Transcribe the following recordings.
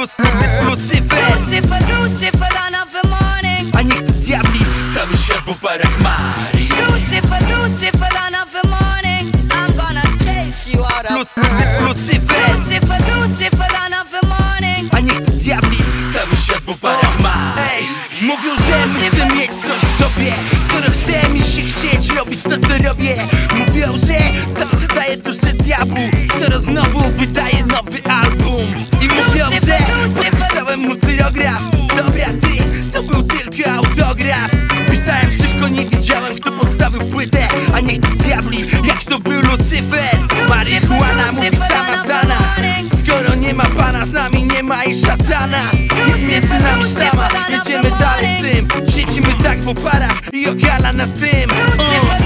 Lucyfer Lucifer, Lucifer, the morning. A niech to diabli Cały świat w oparach Marii Lucifer, Lucifer, dawn of the morning. I'm gonna chase you out of. Lucifer, Lucifer, the morning. A niech to diabli Cały świat w oparach Marii Mówią, że muszę mieć coś w sobie Skoro chce mi się chcieć robić to co robię Mówią, że zaprzedaję duszę diabłu Skoro znowu wydaję Dobra ty, to był tylko autograf. Pisałem szybko, nie wiedziałem kto podstawił płytę A niech to diabli, jak to był Lucyfer. Marihuana mówi sama za nas. Skoro nie ma pana, z nami nie ma i szatana. Jest między nami sztama, jedziemy dalej z tym. Siedzimy tak w oparach i okala nas dym Lucifer,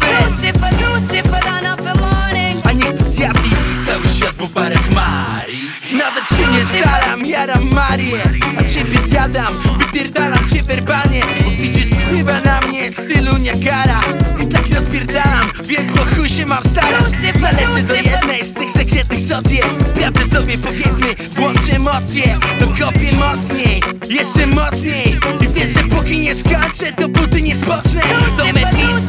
Lucifer, dawn of the morning. a niech to diabli Cały świat w oparach Marii Nawet się nie staram, jadam Marię A ciebie zjadam, wypierdalam cię werbalnie Bo widzisz, spływa na mnie stylu Niagara. I tak rozpierdalam, więc po chuj się mam starać. Należę do jednej z tych sekretnych socjet Prawdę sobie powiedzmy, włącz emocje To kopię mocniej, jeszcze mocniej. I wiesz, że póki nie skończę, to buty nie spocznę To Mephisto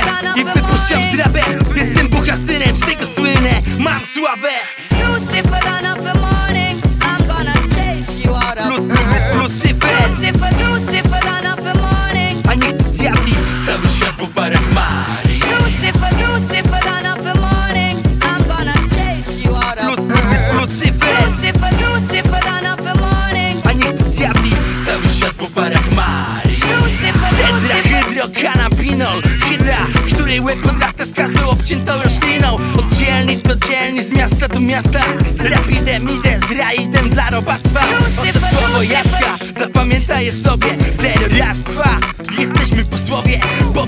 Stymę i wypuszczam z rapem. Jestem buchasynem, z tego słynę, mam sławę. Lucifer, dawn podrasta z każdą obciętą rośliną Oddzielni do dzielni, z miasta do miasta. Rapidem idę z rajdem dla robactwa. Oto słowo Jacka, zapamiętaj je sobie Zero, raz,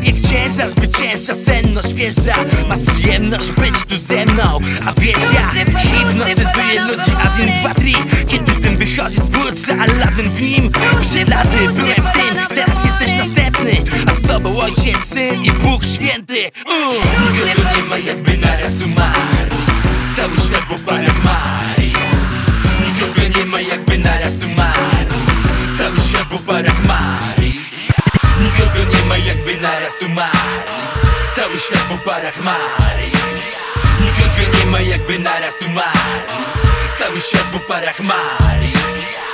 Powiek księża, zwycięża, senność wjeżdża. Masz przyjemność być tu ze mną A wiesz ja, hipnotyzuję ludzi Adin 2, 3 Kiedy tym wychodzi z wódza, Aladdin w nim Przylady byłem w tym, teraz jesteś następny A z tobą ojciec, syn i Bóg święty. Uh. Cały świat w oparach Marii Nikogo nie ma jakby naraz umarł Cały świat w oparach Marii